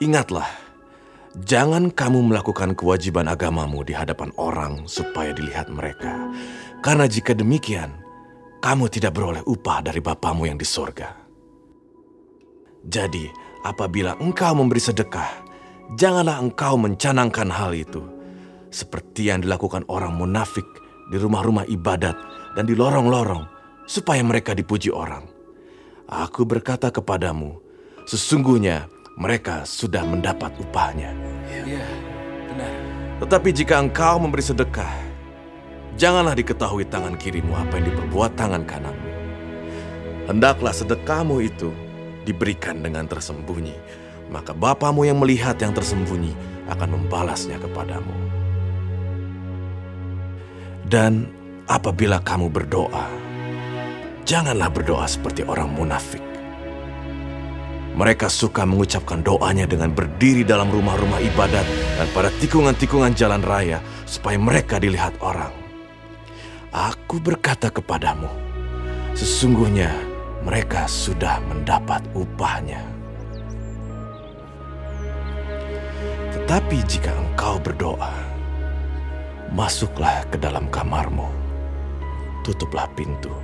Ingatlah, jangan kamu melakukan kewajiban agamamu di hadapan orang supaya dilihat mereka. Karena jika demikian, kamu tidak beroleh upah dari Bapamu yang di sorga. Jadi, apabila engkau memberi sedekah, janganlah engkau mencanangkan hal itu, seperti yang dilakukan orang munafik di rumah-rumah ibadat dan di lorong-lorong, supaya mereka dipuji orang. Aku berkata kepadamu, sesungguhnya mereka sudah mendapat upahnya. Iya, benar. Tetapi jika engkau memberi sedekah, janganlah diketahui tangan kirimu apa yang diperbuat tangan kananmu. Hendaklah sedekahmu itu diberikan dengan tersembunyi, maka Bapamu yang melihat yang tersembunyi akan membalasnya kepadamu. Dan apabila kamu berdoa, janganlah berdoa seperti orang munafik mereka suka mengucapkan doanya dengan berdiri dalam rumah-rumah ibadat dan pada tikungan-tikungan jalan raya supaya mereka dilihat orang. Aku berkata kepadamu, sesungguhnya mereka sudah mendapat upahnya. Tetapi jika engkau berdoa, masuklah ke dalam kamarmu, tutuplah pintu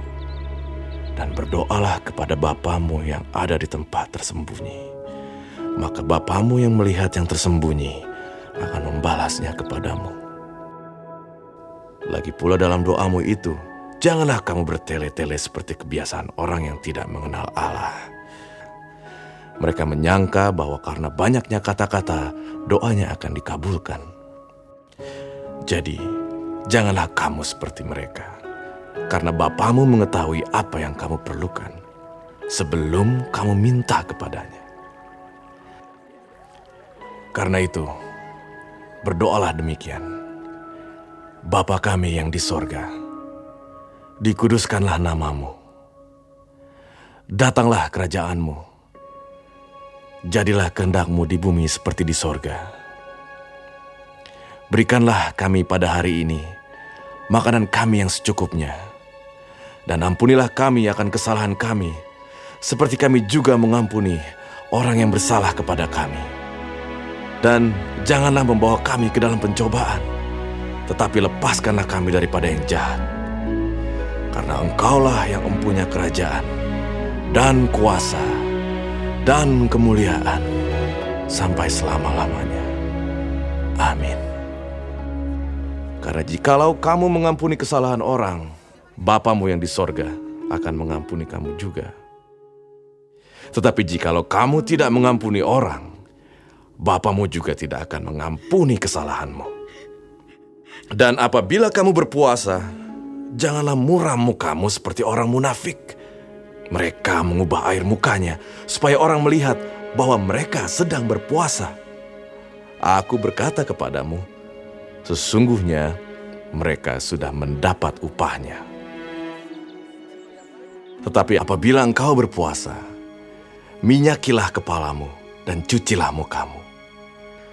dan berdoalah kepada Bapamu yang ada di tempat tersembunyi. Maka Bapamu yang melihat yang tersembunyi akan membalasnya kepadamu. Lagi pula dalam doamu itu, janganlah kamu bertele-tele seperti kebiasaan orang yang tidak mengenal Allah. Mereka menyangka bahwa karena banyaknya kata-kata, doanya akan dikabulkan. Jadi, janganlah kamu seperti mereka karena Bapamu mengetahui apa yang kamu perlukan sebelum kamu minta kepadanya. Karena itu, berdoalah demikian. Bapa kami yang di sorga, dikuduskanlah namamu. Datanglah kerajaanmu. Jadilah kehendakmu di bumi seperti di sorga. Berikanlah kami pada hari ini makanan kami yang secukupnya dan ampunilah kami akan kesalahan kami, seperti kami juga mengampuni orang yang bersalah kepada kami. Dan janganlah membawa kami ke dalam pencobaan, tetapi lepaskanlah kami daripada yang jahat. Karena engkaulah yang mempunyai kerajaan, dan kuasa, dan kemuliaan, sampai selama-lamanya. Amin. Karena jikalau kamu mengampuni kesalahan orang, Bapamu yang di sorga akan mengampuni kamu juga. Tetapi jikalau kamu tidak mengampuni orang, Bapamu juga tidak akan mengampuni kesalahanmu. Dan apabila kamu berpuasa, janganlah muram mukamu seperti orang munafik. Mereka mengubah air mukanya supaya orang melihat bahwa mereka sedang berpuasa. Aku berkata kepadamu, sesungguhnya mereka sudah mendapat upahnya. Tetapi apabila engkau berpuasa, minyakilah kepalamu dan cucilah mukamu,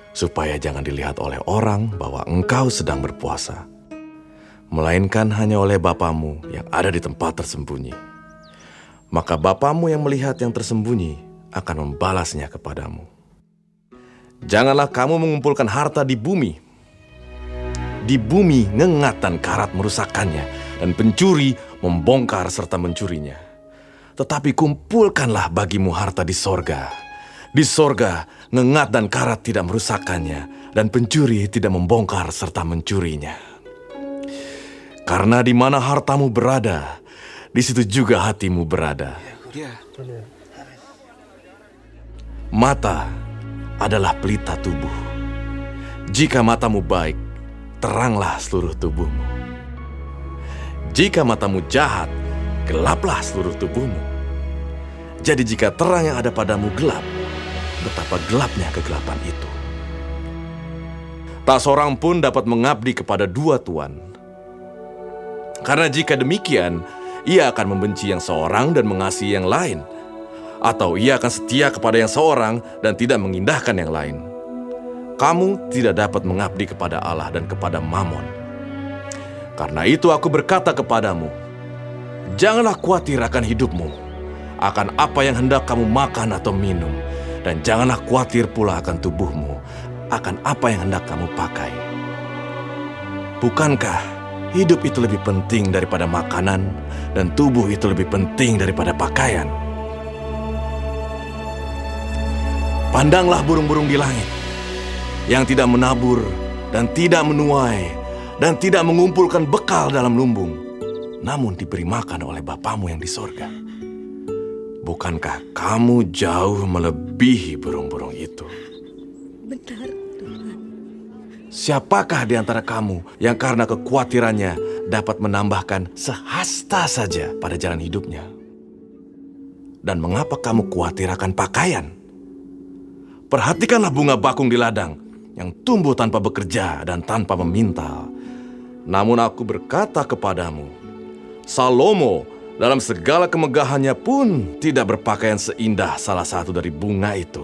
supaya jangan dilihat oleh orang bahwa engkau sedang berpuasa, melainkan hanya oleh Bapamu yang ada di tempat tersembunyi. Maka Bapamu yang melihat yang tersembunyi akan membalasnya kepadamu. Janganlah kamu mengumpulkan harta di bumi. Di bumi ngengat dan karat merusakkannya, dan pencuri membongkar serta mencurinya. Tetapi kumpulkanlah bagimu harta di sorga. Di sorga, ngengat dan karat tidak merusakkannya, dan pencuri tidak membongkar serta mencurinya. Karena di mana hartamu berada, di situ juga hatimu berada. Mata adalah pelita tubuh. Jika matamu baik, teranglah seluruh tubuhmu. Jika matamu jahat, gelaplah seluruh tubuhmu. Jadi jika terang yang ada padamu gelap, betapa gelapnya kegelapan itu. Tak seorang pun dapat mengabdi kepada dua tuan. Karena jika demikian, ia akan membenci yang seorang dan mengasihi yang lain. Atau ia akan setia kepada yang seorang dan tidak mengindahkan yang lain. Kamu tidak dapat mengabdi kepada Allah dan kepada Mammon. Karena itu aku berkata kepadamu, janganlah khawatir akan hidupmu, akan apa yang hendak kamu makan atau minum, Dan janganlah khawatir pula akan tubuhmu, akan apa yang hendak kamu pakai. Bukankah hidup itu lebih penting daripada makanan, dan tubuh itu lebih penting daripada pakaian? Pandanglah burung-burung di langit yang tidak menabur dan tidak menuai dan tidak mengumpulkan bekal dalam lumbung, namun diberi makan oleh Bapamu yang di sorga. Bukankah kamu jauh melebihi burung-burung itu? Benar, Tuhan. Siapakah di antara kamu yang karena kekhawatirannya dapat menambahkan sehasta saja pada jalan hidupnya? Dan mengapa kamu khawatir akan pakaian? Perhatikanlah bunga bakung di ladang yang tumbuh tanpa bekerja dan tanpa memintal. Namun aku berkata kepadamu, Salomo dalam segala kemegahannya pun tidak berpakaian seindah salah satu dari bunga itu.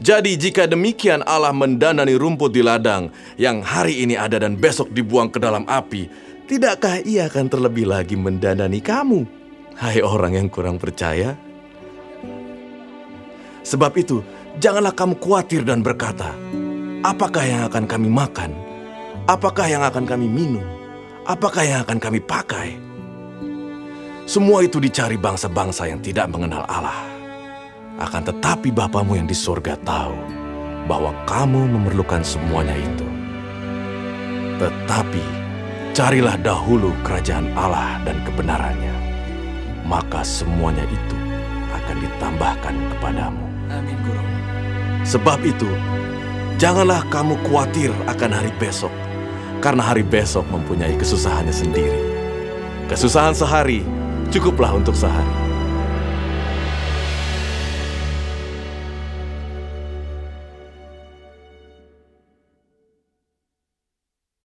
Jadi jika demikian Allah mendandani rumput di ladang yang hari ini ada dan besok dibuang ke dalam api, tidakkah ia akan terlebih lagi mendandani kamu? Hai orang yang kurang percaya. Sebab itu, janganlah kamu khawatir dan berkata, apakah yang akan kami makan? Apakah yang akan kami minum? Apakah yang akan kami pakai? Semua itu dicari bangsa-bangsa yang tidak mengenal Allah. Akan tetapi Bapamu yang di sorga tahu bahwa kamu memerlukan semuanya itu. Tetapi carilah dahulu kerajaan Allah dan kebenarannya, maka semuanya itu akan ditambahkan kepadamu. Amin, Guru. Sebab itu, janganlah kamu khawatir akan hari besok, karena hari besok mempunyai kesusahannya sendiri. Kesusahan sehari cukuplah untuk sehari.